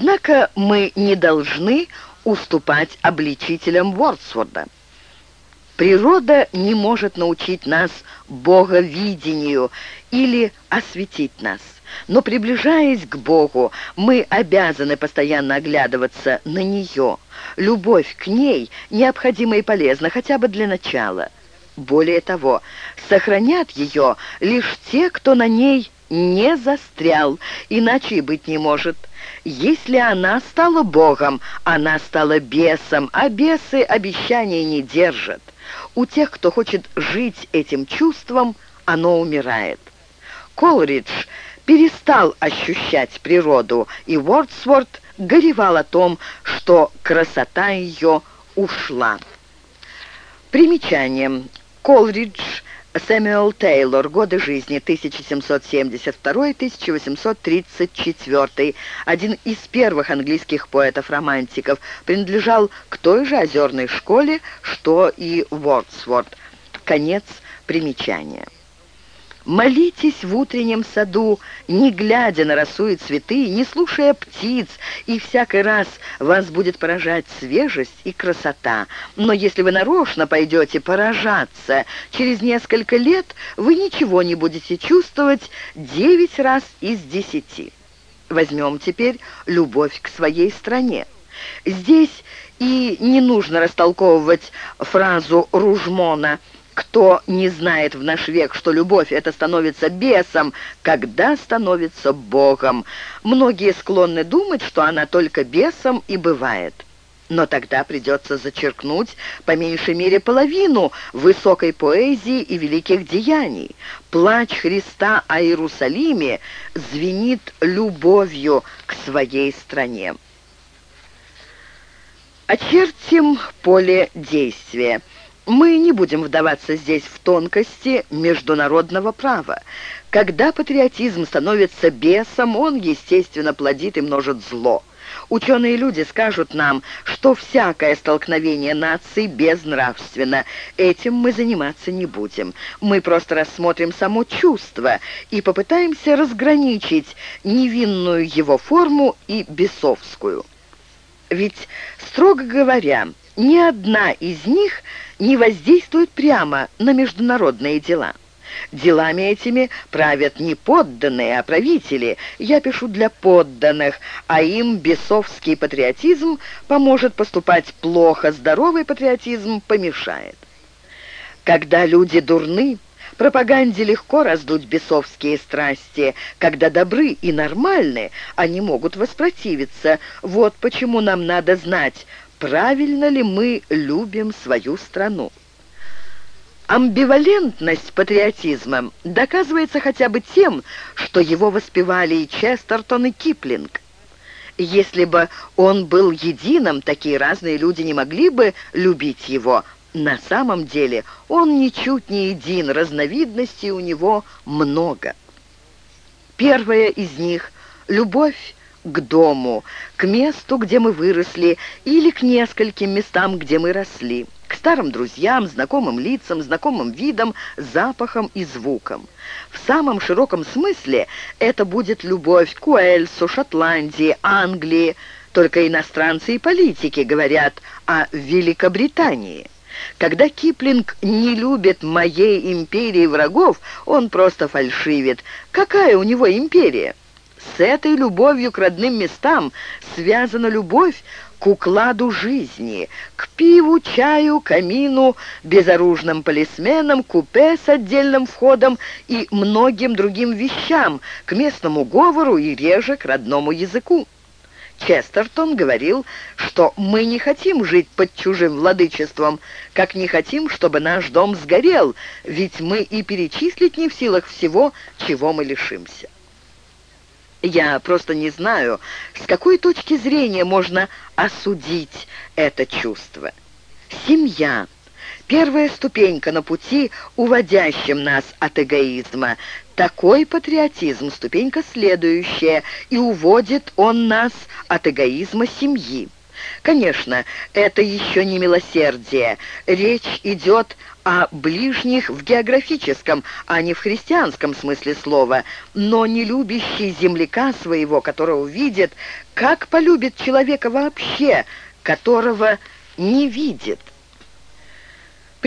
Однако мы не должны уступать обличителям Вордсворда. Природа не может научить нас боговидению или осветить нас. Но приближаясь к Богу, мы обязаны постоянно оглядываться на нее. Любовь к ней необходима и полезна, хотя бы для начала. Более того, сохранят ее лишь те, кто на ней не застрял, иначе и быть не может. Если она стала Богом, она стала бесом, а бесы обещания не держат. У тех, кто хочет жить этим чувством, оно умирает. Колридж перестал ощущать природу, и Уордсворт горевал о том, что красота ее ушла. Примечание. Колридж Сэмюэл Тейлор. Годы жизни 1772-1834. Один из первых английских поэтов-романтиков. Принадлежал к той же озерной школе, что и Вордсворт. Конец примечания. Молитесь в утреннем саду, не глядя на росу и цветы, не слушая птиц, и всякий раз вас будет поражать свежесть и красота. Но если вы нарочно пойдете поражаться, через несколько лет вы ничего не будете чувствовать девять раз из десяти. Возьмем теперь любовь к своей стране. Здесь и не нужно растолковывать фразу Ружмона – кто не знает в наш век, что любовь это становится бесом, когда становится Богом? Многие склонны думать, что она только бесом и бывает. Но тогда придется зачеркнуть по меньшей мере половину высокой поэзии и великих деяний. Плач Христа о Иерусалиме звенит любовью к своей стране. Очертим поле действия. Мы не будем вдаваться здесь в тонкости международного права. Когда патриотизм становится бесом, он, естественно, плодит и множит зло. Ученые люди скажут нам, что всякое столкновение наций безнравственно. Этим мы заниматься не будем. Мы просто рассмотрим само чувство и попытаемся разграничить невинную его форму и бесовскую. Ведь, строго говоря, ни одна из них не воздействует прямо на международные дела. Делами этими правят не подданные, а правители. Я пишу для подданных, а им бесовский патриотизм поможет поступать плохо, здоровый патриотизм помешает. Когда люди дурны, пропаганде легко раздуть бесовские страсти. Когда добры и нормальны, они могут воспротивиться. Вот почему нам надо знать, правильно ли мы любим свою страну. Амбивалентность патриотизма доказывается хотя бы тем, что его воспевали и Честертон, и Киплинг. Если бы он был единым, такие разные люди не могли бы любить его. На самом деле он ничуть не един, разновидностей у него много. Первая из них – любовь к дому, к месту, где мы выросли, или к нескольким местам, где мы росли, к старым друзьям, знакомым лицам, знакомым видам, запахам и звукам. В самом широком смысле это будет любовь к Уэльсу, Шотландии, Англии, только иностранцы и политики говорят о Великобритании. Когда Киплинг не любит моей империи врагов, он просто фальшивит. Какая у него империя? С этой любовью к родным местам связана любовь к укладу жизни, к пиву, чаю, камину, безоружным полисменам, купе с отдельным входом и многим другим вещам, к местному говору и реже к родному языку. Честертон говорил, что мы не хотим жить под чужим владычеством, как не хотим, чтобы наш дом сгорел, ведь мы и перечислить не в силах всего, чего мы лишимся. Я просто не знаю, с какой точки зрения можно осудить это чувство. Семья – первая ступенька на пути, уводящем нас от эгоизма. Такой патриотизм – ступенька следующая, и уводит он нас от эгоизма семьи. Конечно, это еще не милосердие. Речь идет о ближних в географическом, а не в христианском смысле слова, но не любящий земляка своего, которого видит, как полюбит человека вообще, которого не видит.